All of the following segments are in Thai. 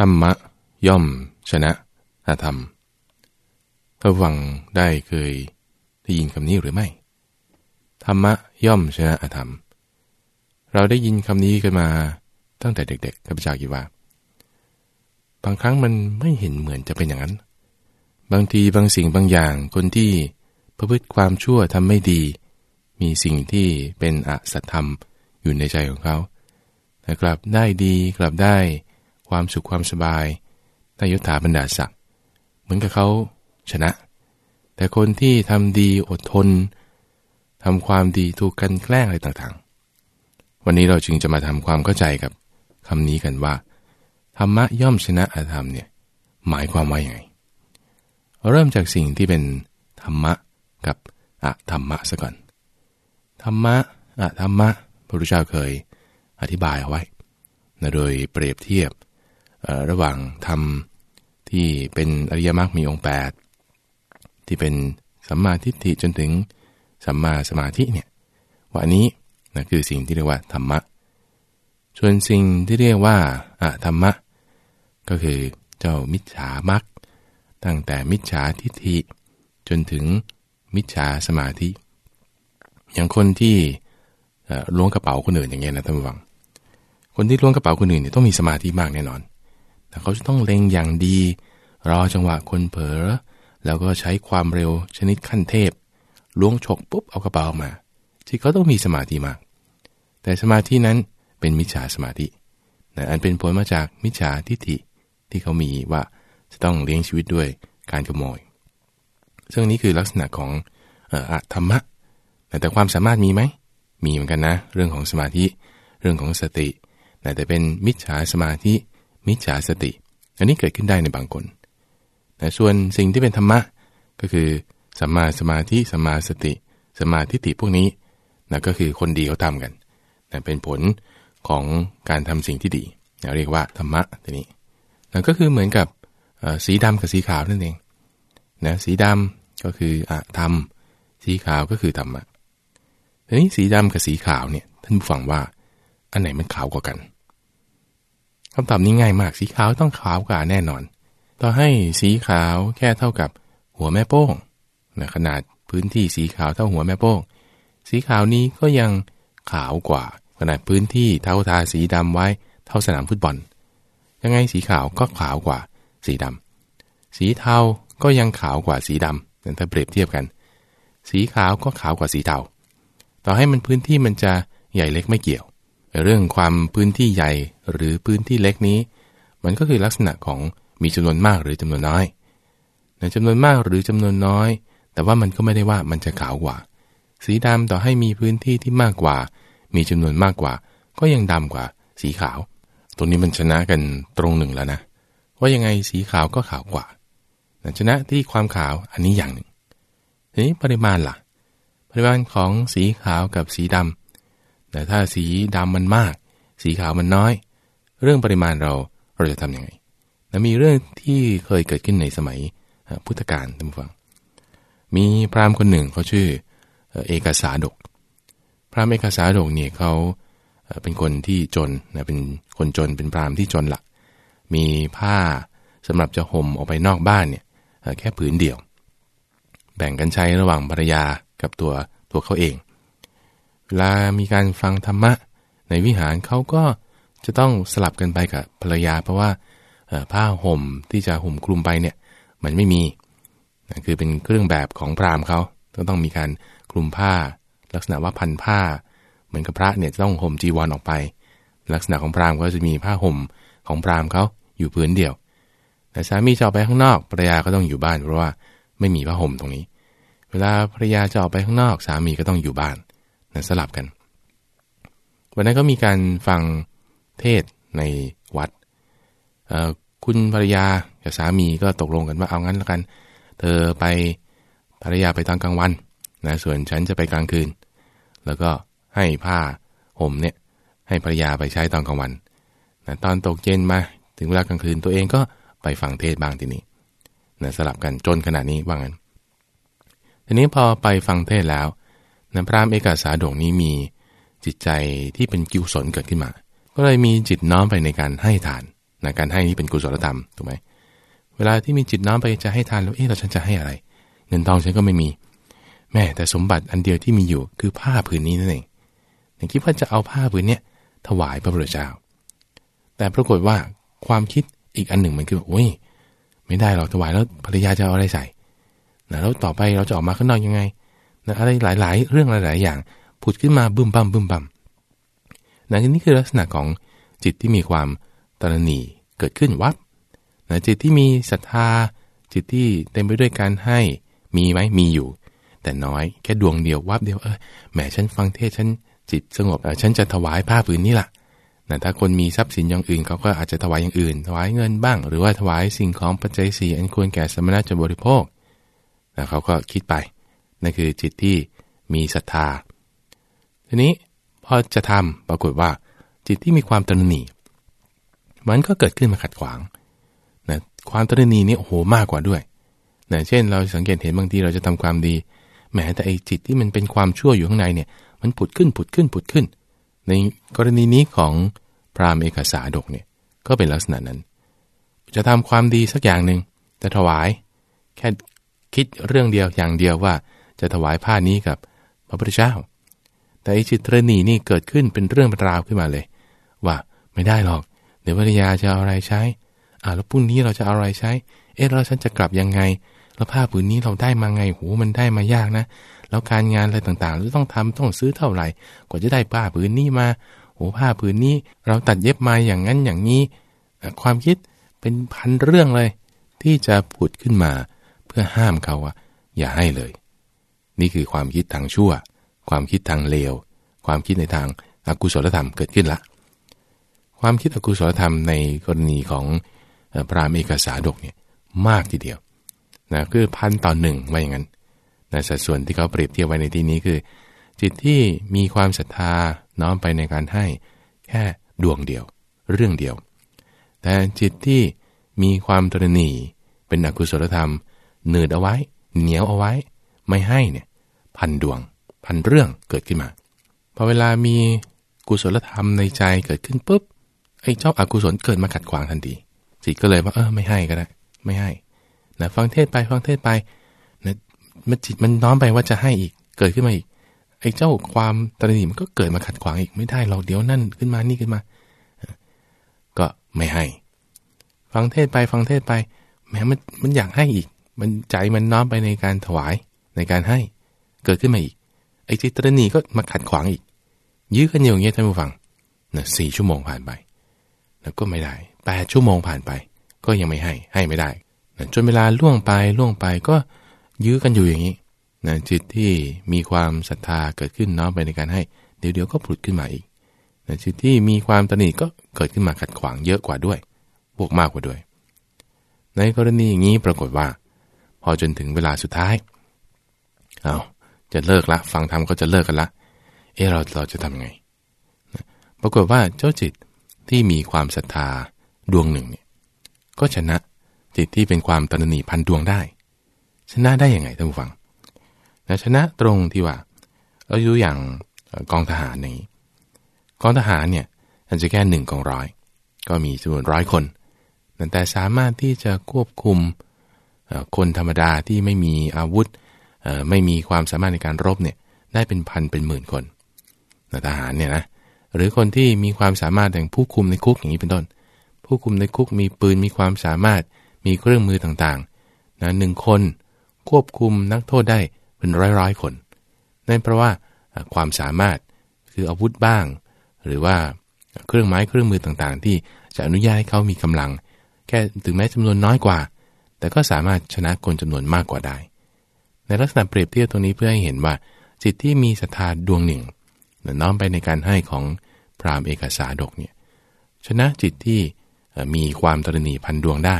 ธรรมะย่อมชนะอาธรรมถ้าฟังได้เคยได้ยินคำนี้หรือไม่ ธรรมะย่อมชนะอาธรรม เราได้ยินคำนี้กันมาตั้งแต่เด็กๆข้าพเจ้าคิดว่า บางครั้งมันไม่เห็นเหมือนจะเป็นอย่างนั้น บางทีบางสิ่งบางอย่างคนที่ประพฤติความชั่วทำไม่ดี มีสิ่งที่เป็นอสัตธรรมอยู่ในใจของเขาแต่กลับได้ดีกลับได้ ความสุขความสบายได้ยศถาบรรดาศักดิ์เหมือนกับเขาชนะ แต่คนที่ทำดีอดทนทำความดีถูกกันแกล้งอะไรต่างๆ วันนี้เราจึงจะมาทำความเข้าใจกับคำนี้กันว่า ธรรมะย่อมชนะอธรรมเนี่ยหมายความว่าอย่างไง เริ่มจากสิ่งที่เป็นธรรมะกับอะธรรมะซะก่อน ธรรมะอะธรรมะพระพุทธเจ้าเคยอธิบายเอาไว้นะโดยเปรียบเทียบ ระหว่างธรรมที่เป็นอริยมรรคมีองค์ 8 ที่เป็นสัมมาทิฏฐิจนถึงสัมมาสมาธิเนี่ยว่านี้นะคือสิ่งที่เรียกว่าธรรมะ ส่วนสิ่งที่เรียกว่าอะธรรมะ ก็คือเจ้ามิจฉามรรคตั้งแต่มิจฉาทิฏฐิ จนถึงมิจฉาสมาธิ อย่างคนที่ล้วงกระเป๋าคนอื่นอย่างเงี้ยนะท่านผู้ฟัง คนที่ล้วงกระเป๋าคนอื่นเนี่ยต้องมีสมาธิมากแน่นอน แต่เขาจะต้องเล็งอย่างดี รอจังหวะคนเผลอแล้วก็ใช้ความเร็วชนิดขั้นเทพล้วงฉกปุ๊บเอากระเป๋ามาที่เขาต้องมีสมาธิมาก แต่สมาธินั้นเป็นมิจฉาสมาธินะอันเป็นผลมาจากมิจฉาทิฏฐิที่เขามีว่าจะต้องเลี้ยงชีวิตด้วยการขโมย ซึ่งนี้คือลักษณะของอธรรมะ แต่ความสามารถมีไหม มีเหมือนกันนะ เรื่องของสมาธิ เรื่องของสติ แต่เป็นมิจฉาสมาธิ มิจฉาสติ อันนี้เกิดขึ้นได้ในบางคนแต่ส่วนสิ่งที่เป็นธรรมะ ก็คือสัมมาสมาธิสัมมาสติสมาธิติพวกนี้นะก็คือคนดีเขาทากันนะเป็นผลของการทำสิ่งที่ดีเราเรียกว่าธรรมะตัวนี้นั่นก็คือเหมือนกับสีดำกับสีขาวนั่นเองนะสีดำก็คืออะธรรม สีขาวก็คือธรรมะทีนี้สีดำกับสีขาวเนี่ยท่านผู้ฟังว่าอันไหนมันขาวกว่ากัน คำตอบนี้ง่ายมากสีขาวต้องขาวกว่าแน่นอน ต่อให้สีขาวแค่เท่ากับหัวแม่โป้งนะขนาดพื้นที่สีขาวเท่าหัวแม่โป้ง สีขาวนี้ก็ยังขาวกว่า ขนาดพื้นที่เท่าทาสีดำไว้เท่าสนามฟุตบอล ยังไงสีขาวก็ขาวกว่าสีดำสีเทาก็ยังขาวกว่าสีดำถ้าเปรียบเทียบกัน สีขาวก็ขาวกว่าสีเทา ต่อให้มันพื้นที่มันจะใหญ่เล็กไม่เกี่ยว เรื่องความพื้นที่ใหญ่หรือพื้นที่เล็กนี้ มันก็คือลักษณะของมีจำนวนมากหรือจำนวนน้อยในจำนวนมากหรือจำนวนน้อย แต่ว่ามันก็ไม่ได้ว่ามันจะขาวกว่า สีดำต่อให้มีพื้นที่ที่มากกว่า มีจำนวนมากกว่า ก็ยังดำกว่า สีขาว ตรงนี้มันชนะกันตรงหนึ่งแล้วนะ ว่ายังไงสีขาวก็ขาวกว่าชนะที่ความขาวอันนี้อย่างหนึ่งทีนี้ปริมาณล่ะ ปริมาณของสีขาวกับสีดำ แต่ถ้าสีดำมันมาก สีขาวมันน้อย เรื่องปริมาณเราเราจะทำยังไงแมีเรื่องที่เคยเกิดขึ้นในสมัยพุทธกาลท่านผู้ฟัง มีพราหมณ์คนหนึ่งเขาชื่อเอกสาดก พราหมณ์เอกสาดกเนี่ยเขาเป็นคนที่จนนะเป็นคนจนเป็นพราหมณ์ที่จนหลัก มีผ้าสำหรับจะห่มออกไปนอกบ้านเนี่ยแค่ผืนเดียว แบ่งกันใช้ระหว่างภรรยากับตัวตัวเขาเอง เวลามีการฟังธรรมะ ในวิหารเขาก็จะต้องสลับกันไปกับภรรยา เพราะว่าผ้าห่มที่จะห่มคลุมไปเนี่ยมันไม่มีคือเป็นเครื่องแบบของพราหมณ์เขาก็ต้องมีการคลุมผ้า ลักษณะว่าพันผ้า เหมือนกับพระเนี่ยต้องห่มจีวรอออกไป ลักษณะของพราหมณ์ก็จะมีผ้าห่มของพราหมณ์เขาอยู่พื้นเดียว แต่สามีจะออกไปข้างนอกภรรยาก็ต้องอยู่บ้านเพราะว่าไม่มีผ้าห่มตรงนี้ เวลาภรรยาจะออกไปข้างนอก สามีก็ต้องอยู่บ้าน นะสลับกัน วันนั้นก็มีการฟังเทศในวัด คุณภรรยากับสามีก็ตกลงกันว่าเอางั้นแล้วกัน เธอไปภรรยาไปตอนกลางวันนะส่วนฉันจะไปกลางคืน แล้วก็ให้ผ้าห่มเนี่ยให้ภรรยาไปใช้ตอนกลางวันนะตอนตกเย็นมาถึงเวลากลางคืนตัวเองก็ไปฟังเทศบ้างทีนี้นะสลับกันจนขนาดนี้ว่างั้น ทีนี้พอไปฟังเทศแล้ว นะพระเอกาสาดงนี้มีจิตใจที่เป็นกิวสนเกิดขึ้นมา ก็เลยมีจิตน้อมไปในการให้ทานนะการให้นี้เป็นกุศลธรรมถูกไหมเวลาที่มีจิตน้อมไปจะให้ทานแล้วเอ๊ะเราฉันจะให้อะไร เงินทองฉันก็ไม่มี แม่แต่สมบัติอันเดียวที่มีอยู่คือผ้าผืนนี้นั่นเองอย่างคิดว่าจะเอาผ้าผืนเนี้ยถวายพระพุทธเจ้า แต่ปรากฏว่าความคิดอีกอันหนึ่งมันคือโอ้ยไม่ได้หรอกถวายแล้วภรรยาจะเอาอะไรใส่นะแล้วต่อไปเราจะออกมาข้างนอกยังไง นะอะไรหลาย ๆ เรื่องหลาย ๆ อย่างผุดขึ้นมาบึ้มบั่มบึ้มบั่มนะนี่คือลักษณะของจิตที่มีความตระหนี่เกิดขึ้นวับนะจิตที่มีศรัทธา จิตที่เต็มไปด้วยการให้มีไหมมีอยู่ แต่น้อยแค่ดวงเดียววับเดียวเออแหมฉันฟังเทศฉันจิตสงบฉันจะถวายผ้าผืนนี้ล่ะนะถ้าคนมีทรัพย์สินอย่างอื่นเขาก็อาจจะถวายอย่างอื่น ถวายเงินบ้าง หรือว่าถวายสิ่งของปัจจัยสี่อันควรแก่สมณะจะบริโภคนะเขาก็คิดไป นั่นคือจิตที่มีศรัทธา ทีนี้พอจะทำปรากฏว่า จิตที่มีความตระหนี่ มันก็เกิดขึ้นมาขัดขวางนะความตระหนี่นี่โอ้โหมากกว่าด้วยนะเช่นเราสังเกตเห็นบางทีเราจะทำความดีแม้แต่ไอ้จิตที่มันเป็นความชั่วอยู่ข้างในเนี่ย มันผุดขึ้นผุดขึ้นผุดขึ้น ในกรณีนี้ของพราหมณ์เอกสาดกเนี่ยก็เป็นลักษณะนั้น จะทำความดีสักอย่างหนึ่งจะถวาย แค่คิดเรื่องเดียวอย่างเดียวว่า จะถวายผ้านี้กับพระพุทธเจ้า แต่อิจิตรณีนี่เกิดขึ้นเป็นเรื่องเป็นราวขึ้นมาเลย ว่าไม่ได้หรอก เดี๋ยวภรรยาจะเอาอะไรใช้อ่าแล้วพรุ่งนี้เราจะเอาอะไรใช้ เอ๊ะแล้วฉันจะกลับยังไง แล้วผ้าผืนนี้เราได้มาไงโหมันได้มายากนะ แล้วการงานอะไรต่างๆเราต้องทำต้องซื้อเท่าไหร่ กว่าจะได้ผ้าผืนนี้มาโหผ้าผืนนี้เราตัดเย็บมาอย่างนั้นอย่างนี้ ความคิดเป็นพันเรื่องเลย ที่จะผุดขึ้นมาเพื่อห้ามเขาว่าอย่าให้เลย นี่คือความคิดทางชั่ว ความคิดทางเลว ความคิดในทางอากุศลธรรมเกิดขึ้นละ ความคิดอกุศลธรรมในกรณีของพระรามเอกสาดกเนี่ยมากทีเดียวนะคือพันต่อหนึ่งว่าอย่างนั้นนะสัดส่วนที่เขาเปรียบเทียบไว้ในที่นี้คือ จิตที่มีความศรัทธาน้อมไปในการให้แค่ดวงเดียว เรื่องเดียว แต่จิตที่มีความตรณีเป็นอกุศลธรรม เนืดเอาไว้ เหนียวเอาไว้ ไม่ให้เนี่ย พันดวง พันเรื่องเกิดขึ้นมา พอเวลามีกุศลธรรมในใจเกิดขึ้นปุ๊บไอ้เจ้าอากุศลเกิดมาขัดขวางทันทีจิตก็เลยว่าเออไม่ให้ก็ได้ ไม่ให้นะฟังเทศไปฟังเทศไปนะมันจิตมันน้อมไปว่าจะให้อีกเกิดขึ้นมาอีกไอ้เจ้าความตระหนี่มันก็เกิดมาขัดขวางอีกไม่ได้เราเดี๋ยวนั่นขึ้นมานี่ขึ้นมา ก็ไม่ให้ ฟังเทศไปฟังเทศไปแม้มันมันอยากให้อีก มันใจมันน้อมไปในการถวายในการให้ เกิดขึ้นมาอีก ไอ้จิตรณีก็มาขัดขวางอีก ยื้อกันอยู่อย่างเงี้ยท่านผู้ฟังนะสี่ชั่วโมงผ่านไปแล้วก็ไม่ได้แปดชั่วโมงผ่านไป ก็ยังไม่ให้ ให้ไม่ได้นะจนเวลาล่วงไปล่วงไปก็ยื้อกันอยู่อย่างนี้นะจิตที่มีความศรัทธาเกิดขึ้นน้อมไปในการให้ เดี๋ยวเดี๋ยวก็ผุดขึ้นมาอีกนะจิตที่มีความตนีก็เกิดขึ้นมาขัดขวางเยอะกว่าด้วยบวกมากกว่าด้วย ในกรณีอย่างนี้ปรากฏว่า พอจนถึงเวลาสุดท้าย เอา จะเลิกละ ฟังธรรมก็จะเลิกกันละ เออเราเราจะทำไง ปรากฏว่าเจ้าจิตที่มีความศรัทธาดวงหนึ่งเนี่ยก็ชนะจิตที่เป็นความตนนีพันดวงได้ ชนะได้ยังไงท่านผู้ฟังชนะตรงที่ว่าเราอยู่อย่างกองทหารนี้กองทหารเนี่ยอาจจะแค่หนึ่งกองร้อยก็มีจำนวนร้อยคนแต่สามารถที่จะควบคุมคนธรรมดาที่ไม่มีอาวุธ ไม่มีความสามารถในการรบเนี่ยได้เป็นพันเป็นหมื่นคนทหารเนี่ยนะหรือคนที่มีความสามารถอย่างผู้คุมในคุกอย่างนี้เป็นต้น ผู้คุมในคุกมีปืนมีความสามารถมีเครื่องมือต่างๆนะหนึ่งคนควบคุมนักโทษได้เป็นร้อยๆคนนั่นเพราะว่าความสามารถคืออาวุธบ้าง หรือว่าเครื่องไม้เครื่องมือต่างๆ ที่จะอนุญาตให้เขามีกำลัง แค่ถึงแม้จำนวนน้อยกว่า แต่ก็สามารถชนะคนจำนวนมากกว่าได้ ในลักษณะเปรียบเทียบตรงนี้เพื่อให้เห็นว่า จิตที่มีศรัทธาดวงหนึ่งน้อมไปในการให้ของพรามเอกสาดกเนี่ยชนะจิตที่มีความตรณีพันดวงได้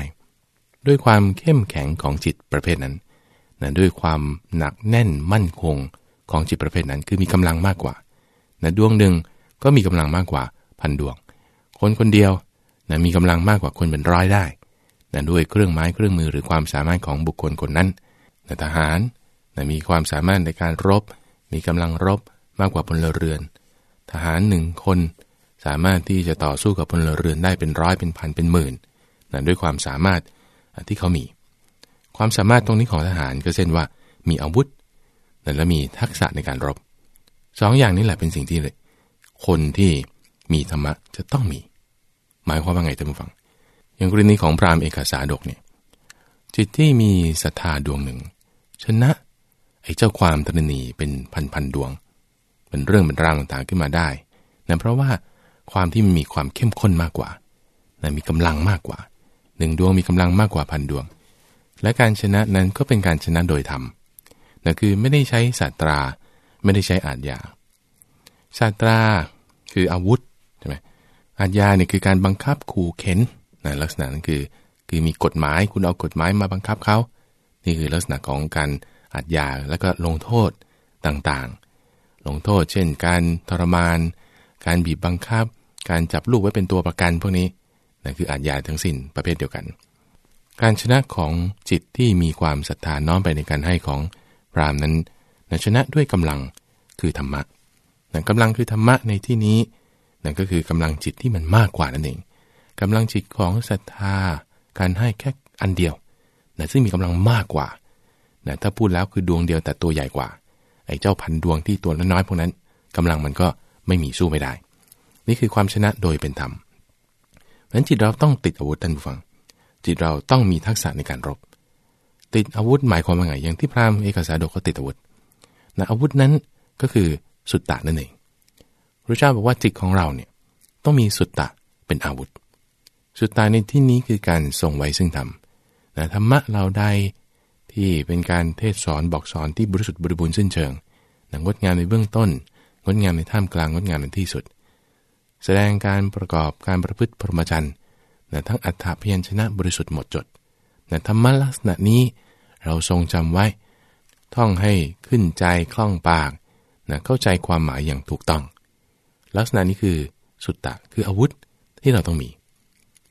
ด้วยความเข้มแข็งของจิตประเภทนั้นนะด้วยความหนักแน่นมั่นคงของจิตประเภทนั้นคือมีกำลังมากกว่านะดวงหนึ่งก็มีกำลังมากกว่าพันดวง คนคนเดียวนะมีกำลังมากกว่าคนเป็นร้อยได้นะด้วยเครื่องไม้เครื่องมือหรือความสามารถของบุคคลคนนั้นนะทหาร มีความสามารถในการรบ มีกำลังรบมากกว่าพลเรือน ทหารหนึ่งคนสามารถที่จะต่อสู้กับพลเรือนได้เป็นร้อยเป็นพันเป็นหมื่นนะด้วยความสามารถที่เขามี ความสามารถตรงนี้ของทหารก็เช่นว่า มีอาวุธและมีทักษะในการรบสองอย่างนี้แหละเป็นสิ่งที่เลยคนที่มีธรรมะจะต้องมี หมายความว่าไงท่านผู้ฟัง อย่างกรณีของพราหมณ์เอกสาดกเนี่ยจิตที่มีศรัทธาดวงหนึ่ง ชนะ ไอ้เจ้าความตรณีเป็นพันพันดวง เป็นเรื่องเป็นรางต่างๆขึ้นมาได้นั่นเพราะว่าความที่มันมีความเข้มข้นมากกว่านะมีกำลังมากกว่าหนึ่งดวงมีกำลังมากกว่าพันดวง และการชนะนั้นก็เป็นการชนะโดยธรรมนั่นคือไม่ได้ใช้ศาสตรา ไม่ได้ใช้อาทยาศาสตราคืออาวุธใช่ไหมอาทยาเนี่ยคือการบังคับขู่เข็นนะลักษณะนั้นคือคือมีกฎหมายคุณเอากฎหมายมาบังคับเขา นี่คือลักษณะของการ อาทยาแล้วก็ลงโทษต่างๆ ลงโทษเช่น การทรมาน การบีบบังคับ การจับลูกไว้เป็นตัวประกันพวกนี้นั่นคืออาทยาทั้งสิ้นประเภทเดียวกัน การชนะของจิตที่มีความศรัทธาน้อมไปในการให้ของพรามนั้นนชนะด้วยกำลังคือธรรมะนั่นกำลังคือธรรมะในที่นี้นั่นก็คือกำลังจิตที่มันมากกว่านั่นเองกำลังจิตของศรัทธา การให้แค่อันเดียวนะซึ่งมีกำลังมากกว่า นะถ้าพูดแล้วคือดวงเดียวแต่ตัวใหญ่กว่า ไอ้เจ้าพันดวงที่ตัวน้อยพวกนั้นกำลังมันก็ไม่มีสู้ไม่ได้ นี่คือความชนะโดยเป็นธรรมเพราะนั้นจิตเราต้องติดอาวุธท่านผู้ฟัง จิตเราต้องมีทักษะในการรบ ติดอาวุธหมายความว่าไงอย่างที่พราหมณ์เอกสารดกเขาติดอาวุธนะอาวุธนั้นก็คือสุตตะนั่นเองพระเจ้าบอกว่าจิตของเราเนี่ยต้องมีสุตตะเป็นอาวุธ สุตตะในที่นี้คือการทรงไว้ซึ่งธรรมนะธรรมะเราได้ ที่เป็นการเทศสอนบอกสอนที่บริสุทธิ์บริบูรณ์สิ้นเชิงนะงดงามในเบื้องต้น งดงามในท่ามกลางงดงามในที่สุด แสดงการประกอบการประพฤติพรหมจรรย์นะทั้งอัฏฐพยัญชนะบริสุทธิ์หมดจดนะธรรมะลักษณะนี้เราทรงจำไว้ ท่องให้ขึ้นใจคล่องปากนะเข้าใจความหมายอย่างถูกต้อง ลักษณะนี้คือสุตตะคืออาวุธที่เราต้องมี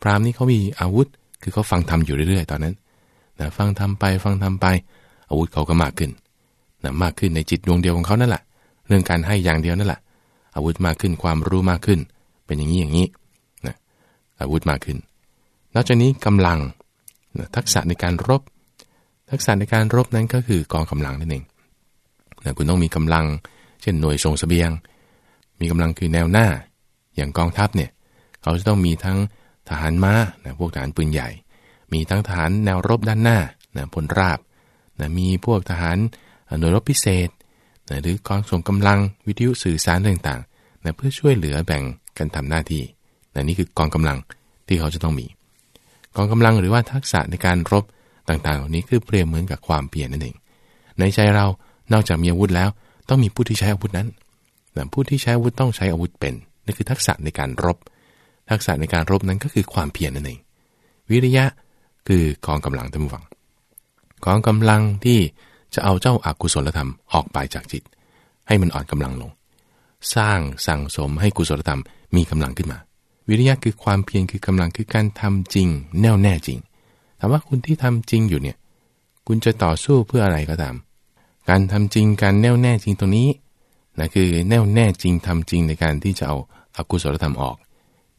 พราหมณ์นี้เขามีอาวุธคือเขาฟังทำอยู่เรื่อยๆ ตอนนั้น นะฟังทำไปฟังทำไป อาวุธเขาก็มากขึ้นนะมากขึ้นในจิตดวงเดียวของเขานั่นแหละเรื่องการให้อย่างเดียวนั่นแหละอาวุธมากขึ้นความรู้มากขึ้น เป็นอย่างนี้อย่างนี้นะอาวุธมากขึ้น นอกจากนี้กำลังนะทักษะในการรบ ทักษะในการรบนั้นก็คือกองกำลังนั่นเองนะคุณต้องมีกำลัง เช่นหน่วยส่งสเสบียง มีกำลังคือแนวหน้า อย่างกองทัพเนี่ยเขาจะต้องมีทั้งทหารม้านะพวกทหารปืนใหญ่ มีทั้งทหารแนวรบด้านหน้านะพลราบนะมีพวกทหารหน่วยรบพิเศษนะหรือกองส่งกำลังวิทยุสื่อสารต่างๆนะเพื่อช่วยเหลือแบ่งกันทำหน้าที่นะนี่คือกองกำลังที่เขาจะต้องมี กองกำลังหรือว่าทักษะในการรบต่างๆ เหล่านี้คือเปรียบเหมือนกับความเปลี่ยนนั่นเอง ในใจเรานอกจากมีอาวุธแล้ว ต้องมีผู้ที่ใช้อาวุธนั้นนะผู้ที่ใช้อาวุธต้องใช้อาวุธเป็นนั่นคือทักษะในการรบ ทักษะในการรบนั้นก็คือความเพียรนั่นเอง วิริยะ คือกองกำลังทั้งฝังกองกำลังที่จะเอาเจ้าอากุศลธรรมออกไปจากจิต ให้มันอ่อนกำลังลง สร้างสั่งสมให้กุศลธรรมมีกำลังขึ้นมา วิริยะคือความเพียรคือกำลังคือการทำจริง แน่วแน่จริงถามว่าคุณที่ทำจริงอยู่เนี่ย คุณจะต่อสู้เพื่ออะไรก็ตาม การทำจริงการแน่วแน่จริงตรงนี้นะคือแน่วแน่จริงทำจริงในการที่จะเอาอากุศลธรรมออก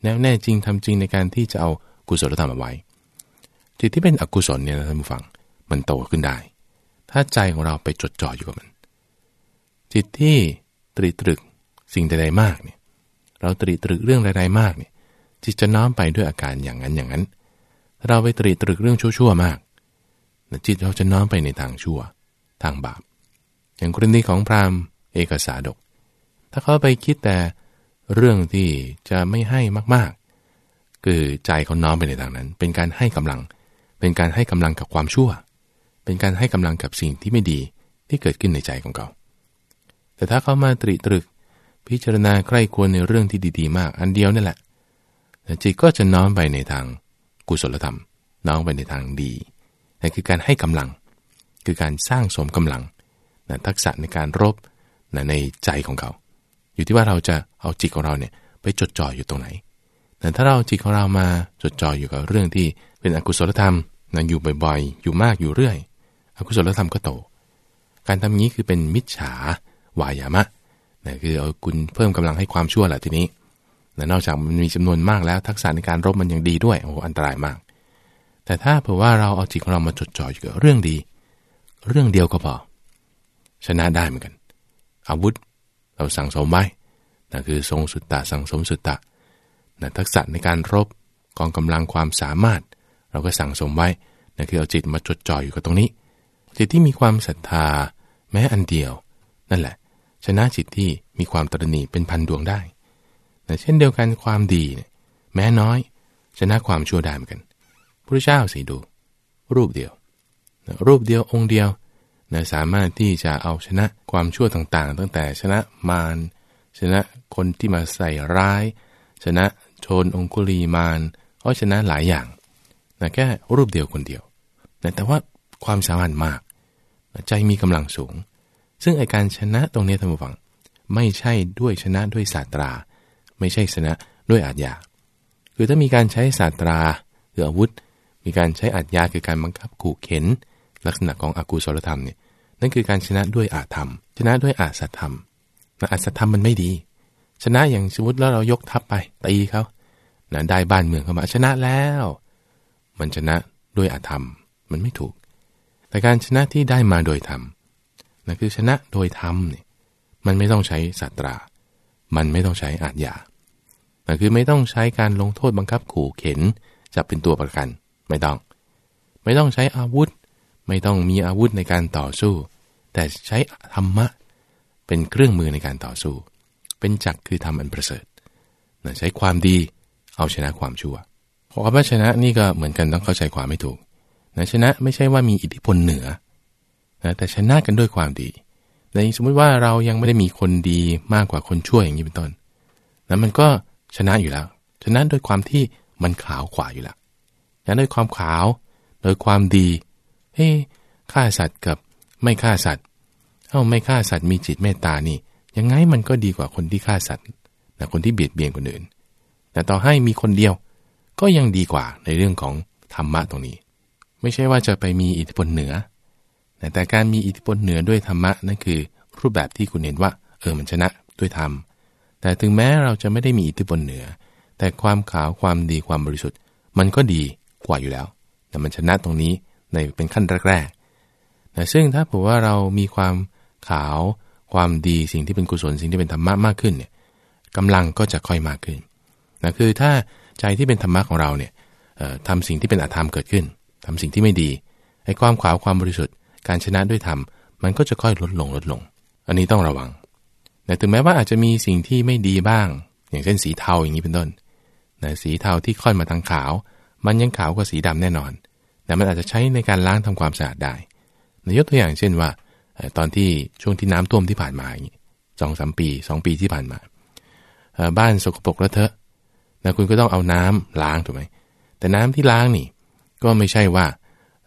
แน่วแน่จริงทำจริงในการที่จะเอากุศลธรรมเอาไว้ จิตที่เป็นอกุศลเนี่ยนะท่านผู้ฟัง มันโตขึ้นได้ ถ้าใจของเราไปจดจ่ออยู่กับมัน จิตที่ตรีตรึกสิ่งใดๆมากเนี่ย เราตรีตรึกเรื่องใดๆมากเนี่ย จิตจะน้อมไปด้วยอาการอย่างนั้นอย่างนั้น เราไปตรีตรึกเรื่องชั่วๆมากจิตเราจะน้อมไปในทางชั่ว ทางบาป อย่างกรณีของพราหมณ์เอกสาดก ถ้าเขาไปคิดแต่เรื่องที่จะไม่ให้มากๆ คือใจเขาน้อมไปในทางนั้น เป็นการให้กำลังเเป็นการให้กำลังกับความชั่ว เป็นการให้กำลังกับสิ่งที่ไม่ดีที่เกิดขึ้นในใจของเขา แต่ถ้าเขามาตรีตรึก พิจารณาใกล้ควรในเรื่องที่ดี ๆ มาก อันเดียวนั่นแหละจิตก็จะน้อมไปในทางกุศลธรรม น้อมไปในทางดีนั่นคือการให้กำลัง คือการสร้างสมกำลังนะทักษะในการรบนะในใจของเขา อยู่ที่ว่าเราจะเอาจิตของเราเนี่ยไปจดจ่ออยู่ตรงไหน นะถ้าเราจิตของเรามาจดจ่ออยู่กับเรื่องที่เป็นอกุศลธรรมนะอยู่บ่อยๆ อยู่มากอยู่เรื่อย อกุศลธรรมก็โต การทำนี้คือเป็นมิจฉาวายามะนะคือเอาคุณเพิ่มกำลังให้ความชั่วแหละทีนี้แต่นอกจากมันมีจำนวนมากแล้วทักษะในการรบมันยังดีด้วยโอ้อันตรายมาก แต่ถ้าเผื่อว่าเราเอาจิตของเรามาจดจ่ออยู่กับเรื่องดี เรื่องเดียวก็พอ ชนะได้เหมือนกัน อาวุธเราสั่งสมไว้นั่นคือทรงสุตตะสั่งสมสุตตะ นะทักษะในการรบกองกำลังความสามารถ เราก็สั่งสมไว้นั่นคือเอาจิตมาจดจ่ออยู่กับตรงนี้ จิตที่มีความศรัทธา แม้อันเดียว นั่นแหละ ชนะจิตที่มีความตรณีเป็นพันดวงได้แต่เช่นเดียวกันความดีเนี่ยแม้น้อย ชนะความชั่วได้เหมือนกันพระเจ้าสิดู รูปเดียวรูปเดียวองค์เดียวนะสามารถที่จะเอาชนะความชั่วต่างๆ ตั้งแต่ชนะมารชนะคนที่มาใส่ร้าย ชนะ โชนองคุลีมารก็ชนะหลายอย่างนะแค่รูปเดียวคนเดียวนะแต่ว่าความสามารถมากนะใจมีกำลังสูง ซึ่งไอการชนะตรงนี้ท่านผู้ฟัง ไม่ใช่ด้วยชนะด้วยศาสตรา ไม่ใช่ชนะด้วยอาญาคือถ้ามีการใช้ศาสตราหรืออาวุธ มีการใช้อาญาคือการบังคับขู่เข็น ลักษณะของอากุศลธรรมเนี่ยนั่นคือการชนะด้วยอาธรรม ชนะด้วยอาสัตธรรมอาสัตธรรมมันไม่ดี ชนะอย่างสมมติแล้วเรายกทัพไปตีเขานะได้บ้านเมืองเข้ามาชนะแล้ว มันชนะด้วยอาธรรม มันไม่ถูก แต่การชนะที่ได้มาโดยธรรมนั่นคือชนะโดยธรรมเนี่ยมันไม่ต้องใช้ศาสตรา มันไม่ต้องใช้อาญานั่นคือไม่ต้องใช้การลงโทษบังคับขู่เข็นจะเป็นตัวประกัน ไม่ต้อง ไม่ต้องใช้อาวุธ ไม่ต้องมีอาวุธในการต่อสู้ แต่ใช้ธรรมะ เป็นเครื่องมือในการต่อสู้ เป็นจักคือทำอันประเสริฐใช้ความดีเอาชนะความชั่วเพราะว่าชนะนี่ก็เหมือนกันต้องเข้าใจความไม่ถูกนะชนะไม่ใช่ว่ามีอิทธิพลเหนือนะแต่ชนะกันด้วยความดีในสมมุติว่าเรายังไม่ได้มีคนดีมากกว่าคนชั่วอย่างนี้เป็นต้นนั้นมันก็ชนะอยู่แล้ว ชนะด้วยความที่มันขาวขวาอยู่แล้วชนะด้วยความขาว โดยความดี เฮ้ฆ่าสัตว์กับไม่ฆ่าสัตว์ เอ้าไม่ฆ่าสัตว์มีจิตเมตตานี่ ยังไงมันก็ดีกว่าคนที่ฆ่าสัตว์แต่คนที่เบียดเบียนคนอื่น แต่ต่อให้มีคนเดียวก็ยังดีกว่าในเรื่องของธรรมะตรงนี้ ไม่ใช่ว่าจะไปมีอิทธิพลเหนือ แต่การมีอิทธิพลเหนือด้วยธรรมะนั่นคือ รูปแบบที่คุณเห็นว่าเออมันชนะด้วยธรรม แต่ถึงแม้เราจะไม่ได้มีอิทธิพลเหนือ แต่ความขาวความดีความบริสุทธิ์ มันก็ดีกว่าอยู่แล้ว แต่มันชนะตรงนี้ในเป็นขั้นแรกๆแต่ซึ่งถ้าผมว่าเรามีความขาว ความดีสิ่งที่เป็นกุศลสิ่งที่เป็นธรรมะมากขึ้นเนี่ยกำลังก็จะค่อยมากขึ้นนะคือถ้าใจที่เป็นธรรมะของเราเนี่ยทำสิ่งที่เป็นอธรรมเกิดขึ้นทำสิ่งที่ไม่ดีไอ้ความขาวความบริสุทธิ์ การชนะด้วยธรรมมันก็จะค่อยลดลงลดลง อันนี้ต้องระวังแต่ถึงแม้ว่าอาจจะมีสิ่งที่ไม่ดีบ้าง อย่างเช่นสีเทาอย่างนี้เป็นต้นนะสีเทาที่ค่อยมาทางขาว มันยังขาวกว่าสีดำแน่นอนแต่มันอาจจะใช้ในการล้างทำความสะอาดได้นยกตัวอย่างเช่นว่า ตอนที่ช่วงที่น้ำท่วมที่ผ่านมาสองสามปีสองปีที่ผ่านมา บ้านสกปรกแล้วเถอะนะคุณก็ต้องเอาน้ำล้างถูกไหมแต่น้ำที่ล้างนี่ ก็ไม่ใช่ว่า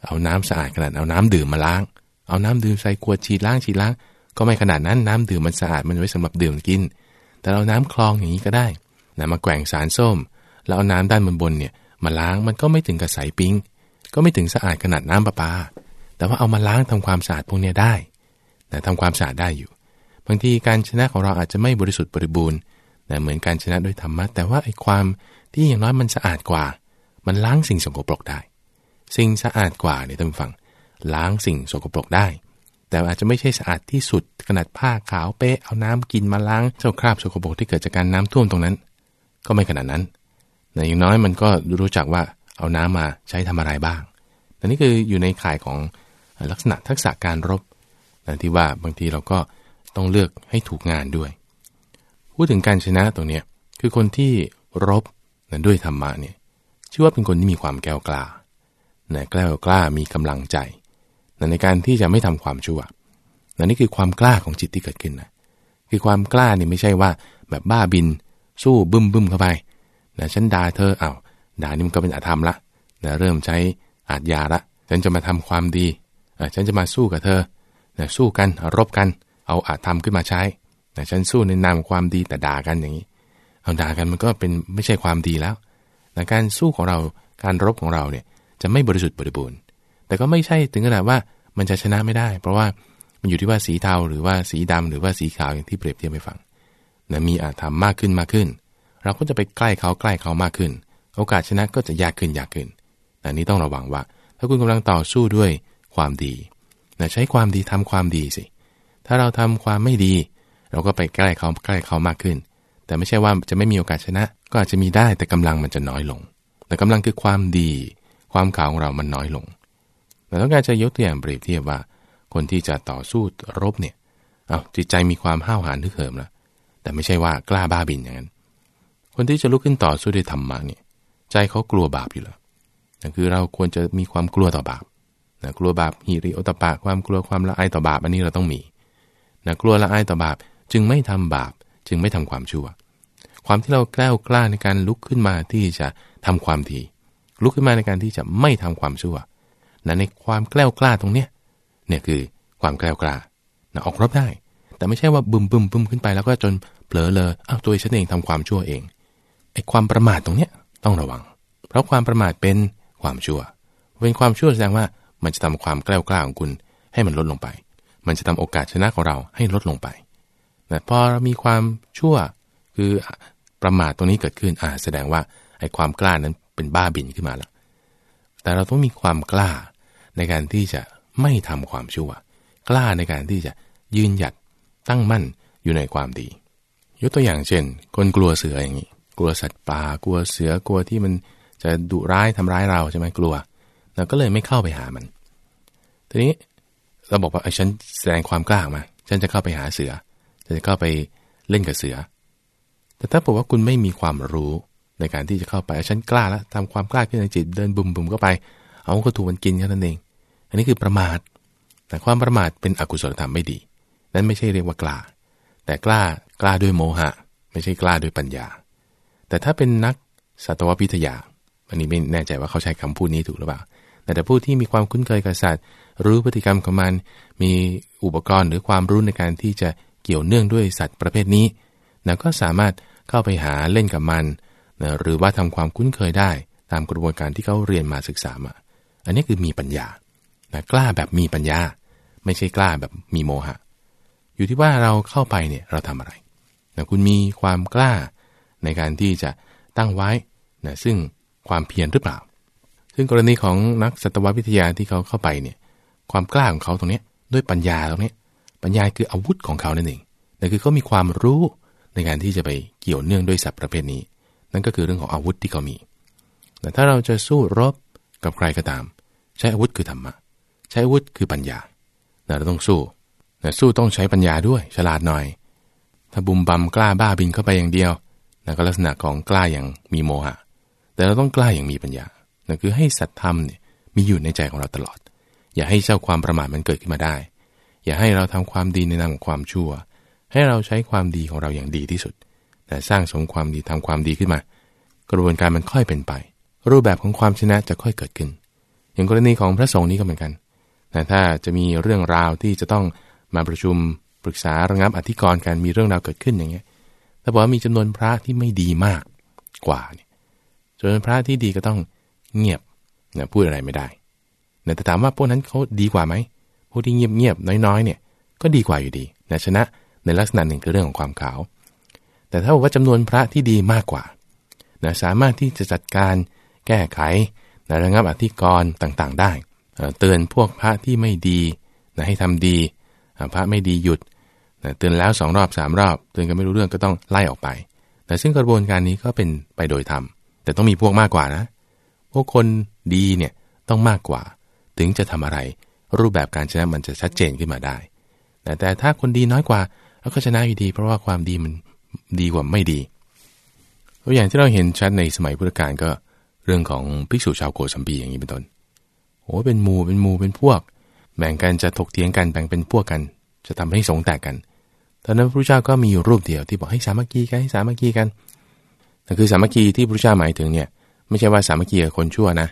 เอาน้ำสะอาดขนาดเอาน้ำดื่มมาล้าง เอาน้ำดื่มใส่ขวดฉีดล้างฉีดล้าง ก็ไม่ขนาดนั้นน้ำดื่มมันสะอาดมันไว้สำหรับดื่มกิน แต่เอาน้ำคลองอย่างนี้ก็ได้นะมาแกว่งสารส้ม แล้วเอาน้ำด้านบนบนเนี่ยมาล้างมันก็ไม่ถึงกับใสปิ้ง ก็ไม่ถึงสะอาดขนาดน้ำประปา แต่ว่าเอามาล้างทำความสะอาดพวกนี้ได้ แต่ทำความสะอาดได้อยู่ บางทีการชนะของเราอาจจะไม่บริสุทธิ์บริบูรณ์แต่เหมือนการชนะด้วยธรรมะ แต่ว่าไอ้ความที่อย่างน้อยมันสะอาดกว่า มันล้างสิ่งสกปรกได้ สิ่งสะอาดกว่าเนี่ยท่านฟัง ล้างสิ่งสกปรกได้ แต่อาจจะไม่ใช่สะอาดที่สุดขนาดผ้าขาวเป๊ะเอาน้ำกินมาล้างเจ้าคราบสกปรกที่เกิดจากการน้ำท่วมตรงนั้น ก็ไม่ขนาดนั้นแต่อย่างน้อยมันก็รู้จักว่าเอาน้ำมาใช้ทำอะไรบ้างแต่นี่คืออยู่ในข่ายของลักษณะทักษะการรบ นะที่ว่าบางทีเราก็ต้องเลือกให้ถูกงานด้วย พูดถึงการชนะตรงนี้คือคนที่รบนะด้วยธรรมะเนี่ยชื่อว่าเป็นคนที่มีความแก้วกล้านะแก้วกล้ามีกำลังใจนะในการที่จะไม่ทำความชั่วนะนี่คือความกล้าของจิตที่เกิดขึ้นนะคือความกล้านี่ไม่ใช่ว่าแบบบ้าบินสู้บึ้มบึ้มเข้าไปนะฉันด่าเธอเอา้าด่านี่มันก็เป็นอาธรรมละนะเริ่มใช้อาทยาละ ฉันจะมาทำความดีฉันจะมาสู้กับเธอ นะสู้กันรบกัน เอาอาธรรมขึ้นมาใช้นะฉันสู้ในนามความดีแต่ด่ากันอย่างนี้ เอาด่ากันมันก็เป็นไม่ใช่ความดีแล้วนะการสู้ของเราการรบของเราเนี่ยจะไม่บริสุทธิ์บริบูรณ์ แต่ก็ไม่ใช่ถึงขนาดว่ามันจะชนะไม่ได้ เพราะว่ามันอยู่ที่ว่าสีเทาหรือว่าสีดำหรือว่าสีขาวอย่างที่เปรียบเทียบไปฟังนะมีอาธรรมมากขึ้นมากขึ้น เราก็จะไปใกล้เขาใกล้เขามากขึ้น โอกาสชนะก็จะยากขึ้นยากขึ้นแต่นี้ต้องระวังว่า ถ้าคุณกำลังต่อสู้ด้วยความดี นะใช้ความดีทำความดีสิ ถ้าเราทำความไม่ดี เราก็ไปใกล้เขาใกล้เขามากขึ้น แต่ไม่ใช่ว่าจะไม่มีโอกาสชนะ ก็อาจจะมีได้แต่กำลังมันจะน้อยลง แต่กำลังคือความดี ความขาวของเรามันน้อยลงเราต้องการจะยกตัวอย่างเปรียบเทียบว่า คนที่จะต่อสู้รบเนี่ยเอาจิตใจมีความห้าวหาญทึกเหิมแล้วแต่ไม่ใช่ว่ากล้าบ้าบินอย่างนั้น คนที่จะลุกขึ้นต่อสู้ด้วยธรรมะเนี่ย ใจเขากลัวบาปอยู่แล้วนั่นคือเราควรจะมีความกลัวต่อบาป นะกลัวบาปหิริโอตปะความกลัวความละอายต่อบาปอันนี้เราต้องมีนะกลัวละอายต่อบาปจึงไม่ทำบาป จึงไม่ทำความชั่ว ความที่เรากล้ากล้าในการลุกขึ้นมาที่จะทำความดีลุกขึ้นมาในการที่จะไม่ทำความชั่วนะในความกล้ากล้าตรงเนี้ยเนี่ยคือความกล้ากล้านะออกรบได้ แต่ไม่ใช่ว่าบึมบึมบึมขึ้นไปแล้วก็จนเผลอเลยอ้าวตัวฉันเองทำความชั่วเองไอ้ความประมาทตรงเนี้ยต้องระวัง เพราะความประมาทเป็นความชั่ว เป็นความชั่วแสดงว่า มันจะทำความกล้ากล้าของคุณให้มันลดลงไป มันจะทำโอกาสชนะของเราให้ลดลงไปแต่พอมีความชั่วคือประมาทตรงนี้เกิดขึ้นอ่าแสดงว่าไอ้ความกล้านั้นเป็นบ้าบินขึ้นมาแล้ว แต่เราต้องมีความกล้าในการที่จะไม่ทำความชั่ว กล้าในการที่จะยืนหยัดตั้งมั่นอยู่ในความดี ยกตัวอย่างเช่น คนกลัวเสืออย่างนี้ กลัวสัตว์ป่ากลัวเสือกลัวที่มันจะดุร้ายทำร้ายเราใช่ไหมกลัวเราก็เลยไม่เข้าไปหามัน ทีนี้เราบอกว่าไอ้ฉันแสดงความกล้ามา ฉันจะเข้าไปหาเสือจะเข้าไปเล่นกับเสือ แต่ถ้าบอกว่าคุณไม่มีความรู้ในการที่จะเข้าไปฉันกล้าแล้วทำความกล้าขึ้นในจิตเดินบุ่มบุ่มเข้าไป เอาก็ถูกมันกินแค่นั้นเอง อันนี้คือประมาท แต่ความประมาทเป็นอกุศลธรรมไม่ดี นั่นไม่ใช่เรียกว่ากล้า แต่กล้ากล้าด้วยโมหะ ไม่ใช่กล้าด้วยปัญญา แต่ถ้าเป็นนักสัตววิทยา อันนี้ไม่แน่ใจว่าเขาใช้คำพูดนี้ถูกหรือเปล่า แต่แต่ผู้ที่มีความคุ้นเคยกับสัตว์ รู้พฤติกรรมของมัน มีอุปกรณ์หรือความรู้ในการที่จะเกี่ยวเนื่องด้วยสัตว์ประเภทนี้นะก็สามารถเข้าไปหาเล่นกับมันนะหรือว่าทำความคุ้นเคยได้ตามกระบวนการที่เขาเรียนมาศึกษามา อันนี้คือมีปัญญานะกล้าแบบมีปัญญา ไม่ใช่กล้าแบบมีโมหะ อยู่ที่ว่าเราเข้าไปเนี่ยเราทำอะไรนะคุณมีความกล้าในการที่จะตั้งไว้นะซึ่งความเพียรหรือเปล่า ซึ่งกรณีของนักสัตววิทยาที่เขาเข้าไปเนี่ย ความกล้าของเขาตรงนี้ด้วยปัญญาตรงนี้ปัญญาคืออาวุธของเขานั่นเองนั่นคือเขามีความรู้ในการที่จะไปเกี่ยวเนื่องด้วยสัตว์ประเภทนี้ นั่นก็คือเรื่องของอาวุธที่เขามี แต่ถ้าเราจะสู้รบกับใครก็ตาม ใช้อาวุธคือธรรมะ ใช้อาวุธคือปัญญาเราต้องสู้แต่สู้ต้องใช้ปัญญาด้วยฉลาดหน่อย ถ้าบุมบำกล้าบ้าบินเข้าไปอย่างเดียวนั่นก็ลักษณะของกล้าอย่างมีโมหะ แต่เราต้องกล้าอย่างมีปัญญานั่นคือให้สัตธรรมเนี่ยมีอยู่ในใจของเราตลอด อย่าให้เจ้าความประมาทมันเกิดขึ้นมาได้ อย่าให้เราทำความดีในนามของความชั่ว ให้เราใช้ความดีของเราอย่างดีที่สุดแต่สร้างสมความดีทำความดีขึ้นมา กระบวนการมันค่อยเป็นไป รูปแบบของความชนะจะค่อยเกิดขึ้น อย่างกรณีของพระสงฆ์นี้ก็เหมือนกันแต่ถ้าจะมีเรื่องราวที่จะต้องมาประชุมปรึกษาระงับอธิกรณ์การมีเรื่องราวเกิดขึ้นอย่างเงี้ยถ้าบอกว่ามีจำนวนพระที่ไม่ดีมากกว่าเนี่ยจำนวนพระที่ดีก็ต้องเงียบนะพูดอะไรไม่ได้ แต่ถามว่าพวกนั้นเขาดีกว่าไหมพวกที่เงียบเงียบน้อยๆเนี่ยก็ดีกว่าอยู่ดีนะชนะในลักษณะหนึ่งคือเรื่องของความขาว แต่ถ้าบอกว่าจำนวนพระที่ดีมากกว่านะสามารถที่จะจัดการแก้ไขนะระงับอธิกรณ์ต่างๆ ได้ เตือนพวกพระที่ไม่ดีนะให้ทำดี พระไม่ดีหยุดนะเตือนแล้วสองรอบสามรอบ เตือนกันไม่รู้เรื่องก็ต้องไล่ออกไปแต่ซึ่งกระบวนการนี้ก็เป็นไปโดยธรรมแต่ต้องมีพวกมากกว่านะ พวกคนดีเนี่ยต้องมากกว่า ถึงจะทำอะไร รูปแบบการชนะมันจะชัดเจนขึ้นมาได้แต่แต่ถ้าคนดีน้อยกว่าก็ชนะอยู่ดี เพราะว่าความดีมันดีกว่าไม่ดีตัวอย่างที่เราเห็นชัดในสมัยพุทธกาลก็เรื่องของภิกษุชาวโกสัมพีอย่างนี้เป็นต้นโอ้เป็นหมู่เป็นหมู่เป็นพวก แบ่งกันจะถกเถียงกันแบ่งเป็นพวกกัน จะทำให้สงแตกกันตอนนั้นพระพุทธเจ้าก็มีรูปเดียวที่บอกให้สามัคคีกันให้สามัคคีกันแต่คือสามัคคีที่พระพุทธเจ้าหมายถึงเนี่ยไม่ใช่ว่าสามัคคีกับคนชั่วนะ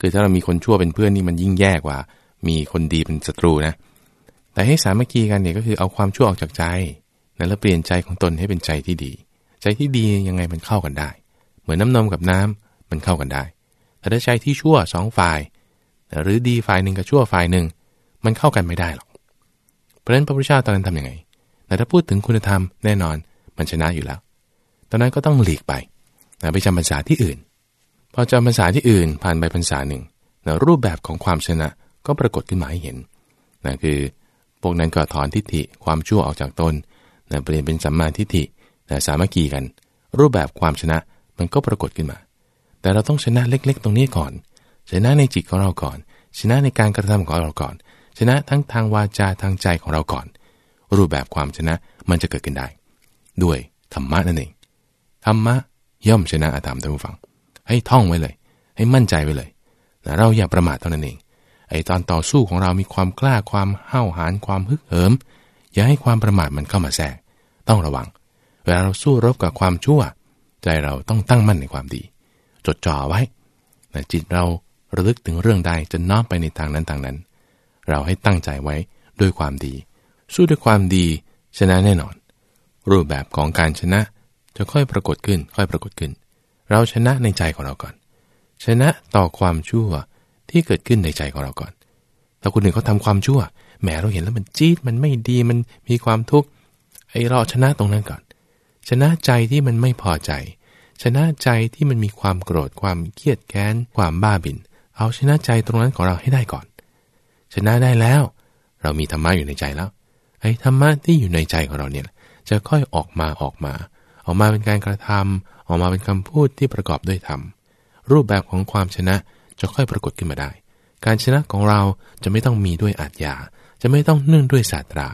คือถ้าเรามีคนชั่วเป็นเพื่อนนี่มันยิ่งแย่กว่า มีคนดีเป็นศัตรูนะ แต่ให้สามัคคีกันเนี่ยก็คือเอาความชั่วออกจากใจนะแล้วเปลี่ยนใจของตนให้เป็นใจที่ดี ใจที่ดียังไงมันเข้ากันได้ เหมือนน้านมกับน้ำมันเข้ากันได้ แต่ถ้าใจที่ชั่วสองฝ่าย หรือดีฝ่ายหนึ่งกับชั่วฝ่ายหนึ่งมันเข้ากันไม่ได้หรอก เพราะฉะนั้นพระพุทธเจ้าตอนนั้นทำยังไง แต่ถ้าพูดถึงคุณธรรมแน่นอนมันชนะอยู่แล้ว ตอนนั้นก็ต้องหลีกไปไปจำพรรษาที่อื่น พอจำพรรษาที่อื่นผ่านไปพรรษาหนึ่งนะรูปแบบของความชนะก็ปรากฏขึ้นมาให้เห็นนะคือพวกนั้นก็ถอนทิฏฐิความชั่วออกจากตนนะเปลี่ยนเป็นสัมมาทิฏฐินะสามัคคีกัน รูปแบบความชนะมันก็ปรากฏขึ้นมา แต่เราต้องชนะเล็ก ๆ ตรงนี้ก่อน ชนะในจิตของเราก่อน ชนะในการกระทำของเราก่อน ชนะทั้งทางวาจาทางใจของเราก่อน รูปแบบความชนะมันจะเกิดขึ้นได้ ด้วยธรรมะนั่นเองธรรมะย่อมชนะอาธรรมท่านผู้ฟัง ให้ท่องไว้เลย ให้มั่นใจไว้เลยนะเราอย่าประมาทเท่านั้นเองไอ้ตอนต่อสู้ของเรามีความกล้าความห้าวหาญความฮึกเหิม อย่าให้ความประมาทมันเข้ามาแทรกต้องระวัง เวลาเราสู้รบกับความชั่ว ใจเราต้องตั้งมั่นในความดี จดจ่อไว้นะจิตเราระลึกถึงเรื่องใดจะน้อมไปในทางนั้นทางนั้น เราให้ตั้งใจไว้ด้วยความดี สู้ด้วยความดีชนะแน่นอน รูปแบบของการชนะจะค่อยปรากฏขึ้น ค่อยปรากฏขึ้น เราชนะในใจของเราก่อน ชนะต่อความชั่วที่เกิดขึ้นในใจของเราก่อน ถ้าคนหนึ่งเขาทาความชั่วแหมเราเห็นแล้วมันจี๊ดมันไม่ดีมันมีความทุกข์ไอ้เราชนะตรงนั้นก่อน ชนะใจที่มันไม่พอใจ ชนะใจที่มันมีความโกรธความเครียดแค้นความบ้าบิน เอาชนะใจตรงนั้นของเราให้ได้ก่อน ชนะได้แล้ว เรามีธรรมะอยู่ในใจแล้ว ไอ้ธรรมะที่อยู่ในใจของเราเนี่ยจะค่อยออกมาออกมา ออกมาเป็นการกระทำ ออกมาเป็นคำพูดที่ประกอบด้วยธรรม รูปแบบของความชนะจะค่อยปรากฏขึ้นมาได้ การชนะของเราจะไม่ต้องมีด้วยอาจยา จะไม่ต้องเนื่องด้วยศาสตรา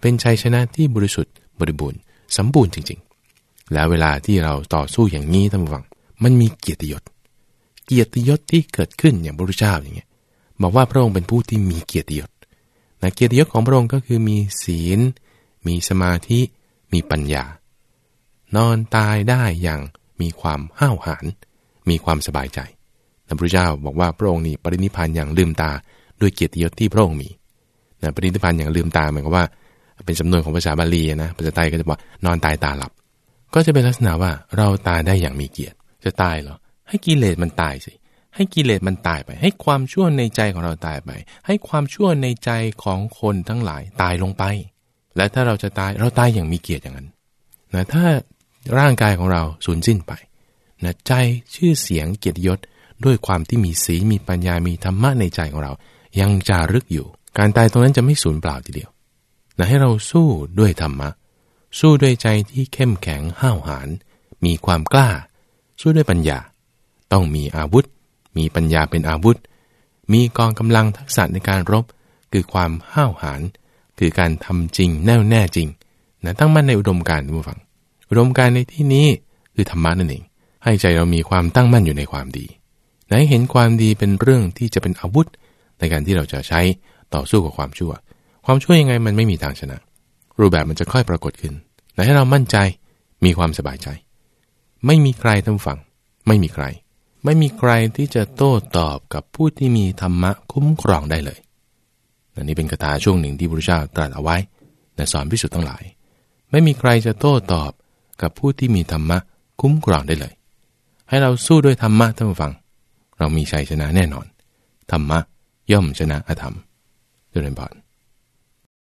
เป็นชัยชนะที่บริสุทธิ์ บริบูรณ์ สมบูรณ์จริง ๆ แล้วเวลาที่เราต่อสู้อย่างนี้ท่านผู้ฟัง มันมีเกียรติยศ เกียรติยศที่เกิดขึ้นอย่างพระพุทธเจ้าอย่างเงี้ย บอกว่าพระองค์เป็นผู้ที่มีเกียรติยศนะเกียรติยศของพระองค์ก็คือมีศีล มีสมาธิ มีปัญญา นอนตายได้อย่างมีความห้าวหาญมีความสบายใจพระพุทธเจ้าบอกว่าพระองค์นี้ปรินิพานอย่างลืมตาด้วยเกียรติยศที่พระองค์มีนะปรินิพานอย่างลืมตาหมายความว่า เป็นจำนวนของภาษาบาลีนะภาษาไทยก็จะบอกนอนตายตาหลับ ก็จะเป็นลักษณะว่าเราตายได้อย่างมีเกียรติจะตายเหรอให้กิเลสมันตายสิให้กิเลสมันตายไป ให้ความชั่วในใจของเราตายไป ให้ความชั่วในใจของคนทั้งหลายตายลงไป และถ้าเราจะตายเราตายอย่างมีเกียรติอย่างนั้นนะถ้า ร่างกายของเราสูญสิ้นไปนะใจชื่อเสียงเกียรติยศด้วยความที่มีศีลมีปัญญามีธรรมะในใจของเรา ยังจารึกอยู่ การตายตรงนั้นจะไม่สูญเปล่าทีเดียวนะให้เราสู้ด้วยธรรมะ สู้ด้วยใจที่เข้มแข็งห้าวหาญมีความกล้า สู้ด้วยปัญญา ต้องมีอาวุธ มีปัญญาเป็นอาวุธ มีกองกำลังทักษะในการรบ คือความห้าวหาญคือการทำจริงแน่วแน่จริงนะตั้งมั่นในอุดมการณ์ผู้ฟัง อุดมการในที่นี้คือธรรมะนั่นเอง ให้ใจเรามีความตั้งมั่นอยู่ในความดีไหนเห็นความดีเป็นเรื่องที่จะเป็นอาวุธ ในการที่เราจะใช้ต่อสู้กับความชั่ว ความชั่วยังไงมันไม่มีทางชนะ รูปแบบมันจะค่อยปรากฏขึ้น ไหนให้เรามั่นใจมีความสบายใจ ไม่มีใครทำฝังไม่มีใคร ไม่มีใครที่จะโต้ตอบกับผู้ที่มีธรรมะคุ้มครองได้เลยอันนี่เป็นคาถาช่วงหนึ่งที่พระเจ้าตรัสเอาไว้ในสอนพิสุทธ์ทั้งหลาย ไม่มีใครจะโต้ตอบ กับผู้ที่มีธรรมะคุ้มครองได้เลย ให้เราสู้ด้วยธรรมะท่านฟัง เรามีชัยชนะแน่นอน ธรรมะย่อมชนะอธรรมเจริญพร